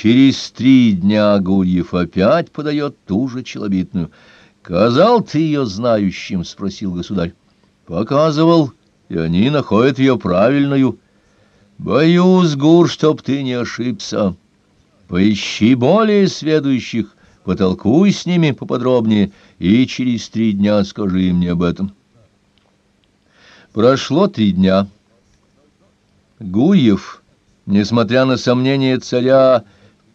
Через три дня Гурьев опять подает ту же челобитную. «Казал ты ее знающим?» — спросил государь. «Показывал, и они находят ее правильную». «Боюсь, Гур, чтоб ты не ошибся. Поищи более сведущих, потолкуй с ними поподробнее, и через три дня скажи мне об этом». Прошло три дня. Гуев, несмотря на сомнения царя,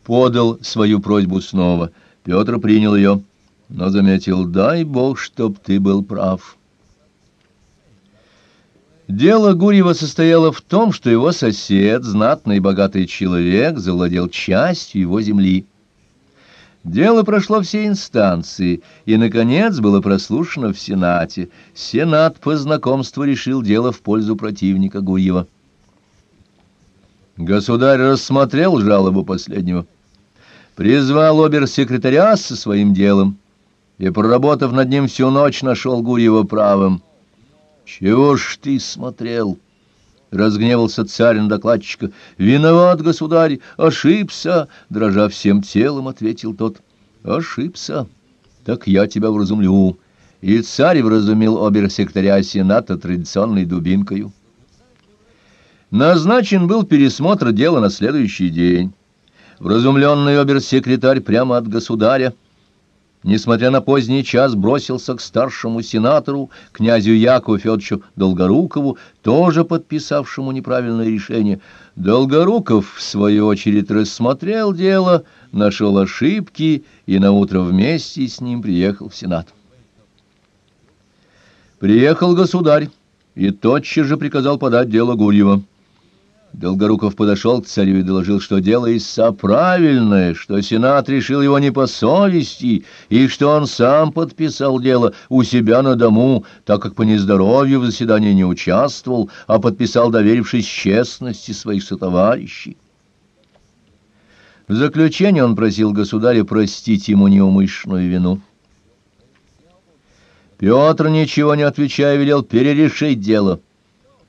подал свою просьбу снова. Петр принял ее, но заметил, дай бог, чтоб ты был прав. Дело Гурьева состояло в том, что его сосед, знатный и богатый человек, завладел частью его земли. Дело прошло все инстанции, и, наконец, было прослушано в Сенате. Сенат по знакомству решил дело в пользу противника Гурьева. Государь рассмотрел жалобу последнего, призвал обер-секретаря со своим делом и, проработав над ним всю ночь, нашел Гурьева правым. «Чего ж ты смотрел?» — разгневался царь на докладчика. «Виноват, государь, ошибся!» — дрожа всем телом, ответил тот. «Ошибся? Так я тебя вразумлю». И царь вразумил обер-секретаря сената традиционной дубинкою. Назначен был пересмотр дела на следующий день. Вразумленный обер-секретарь прямо от государя несмотря на поздний час, бросился к старшему сенатору, князю Якову Федоровичу Долгорукову, тоже подписавшему неправильное решение. Долгоруков, в свою очередь, рассмотрел дело, нашел ошибки и наутро вместе с ним приехал в Сенат. Приехал государь и тотчас же приказал подать дело Гурьева. Долгоруков подошел к царю и доложил, что дело истца правильное, что сенат решил его не по совести, и что он сам подписал дело у себя на дому, так как по нездоровью в заседании не участвовал, а подписал, доверившись честности своих сотоварищей. В заключение он просил государя простить ему неумышленную вину. Петр, ничего не отвечая, велел перерешить дело.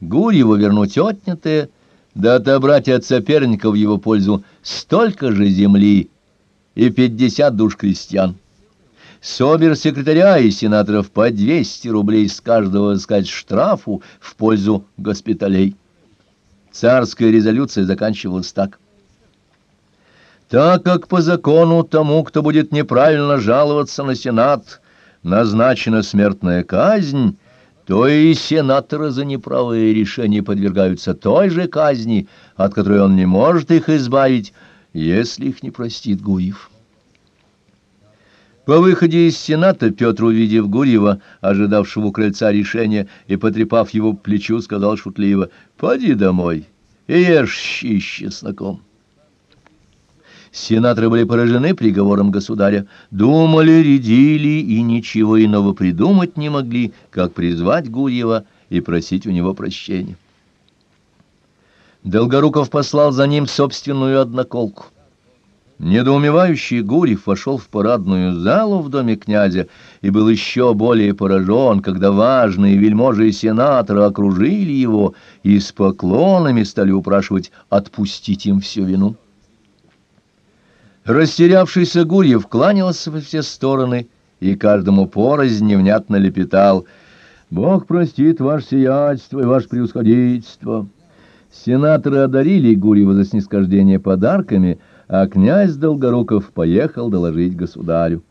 Гурьеву вернуть отнятое — да отобрать от соперников в его пользу столько же земли и пятьдесят душ крестьян. Собер секретаря и сенаторов по двести рублей с каждого сказать штрафу в пользу госпиталей. Царская резолюция заканчивалась так. Так как по закону тому, кто будет неправильно жаловаться на сенат, назначена смертная казнь, то и сенаторы за неправые решения подвергаются той же казни, от которой он не может их избавить, если их не простит Гуев. По выходе из Сената Петр, увидев Гурьева, ожидавшего у крыльца решения, и, потрепав его плечу, сказал шутливо, «Поди домой и ешь щи с чесноком». Сенаторы были поражены приговором государя, думали, рядили и ничего иного придумать не могли, как призвать Гурьева и просить у него прощения. Долгоруков послал за ним собственную одноколку. Недоумевающий Гурьев вошел в парадную залу в доме князя и был еще более поражен, когда важные вельможи и сенаторы окружили его и с поклонами стали упрашивать отпустить им всю вину. Растерявшийся Гурьев кланялся во все стороны и каждому порознь невнятно лепетал «Бог простит ваше сиятельство и ваше превосходительство». Сенаторы одарили Гурьева за снисхождение подарками, а князь Долгоруков поехал доложить государю.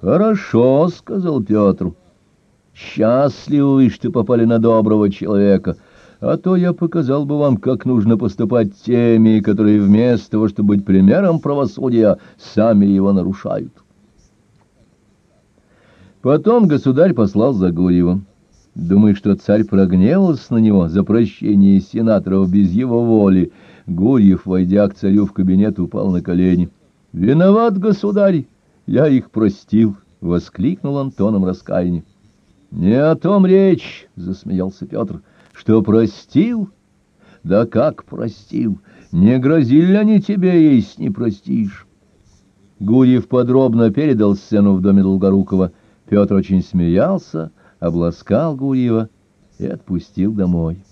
«Хорошо», — сказал Петр, — «счастливы, что попали на доброго человека» а то я показал бы вам, как нужно поступать теми, которые вместо того, чтобы быть примером правосудия, сами его нарушают. Потом государь послал за Гурьевым. Думая, что царь прогневался на него за прощение сенаторов без его воли, Гурьев, войдя к царю в кабинет, упал на колени. «Виноват, государь! Я их простил!» — воскликнул он тоном раскаяния. «Не о том речь!» — засмеялся Петр. Что простил? Да как простил? Не грозили они тебе, если не простишь? Гурьев подробно передал сцену в доме Долгорукова. Петр очень смеялся, обласкал Гурьева и отпустил домой.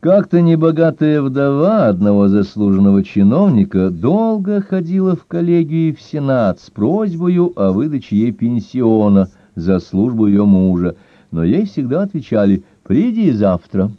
Как-то небогатая вдова одного заслуженного чиновника долго ходила в коллегию и в Сенат с просьбой о выдаче ей пенсиона за службу ее мужа, но ей всегда отвечали «приди завтра».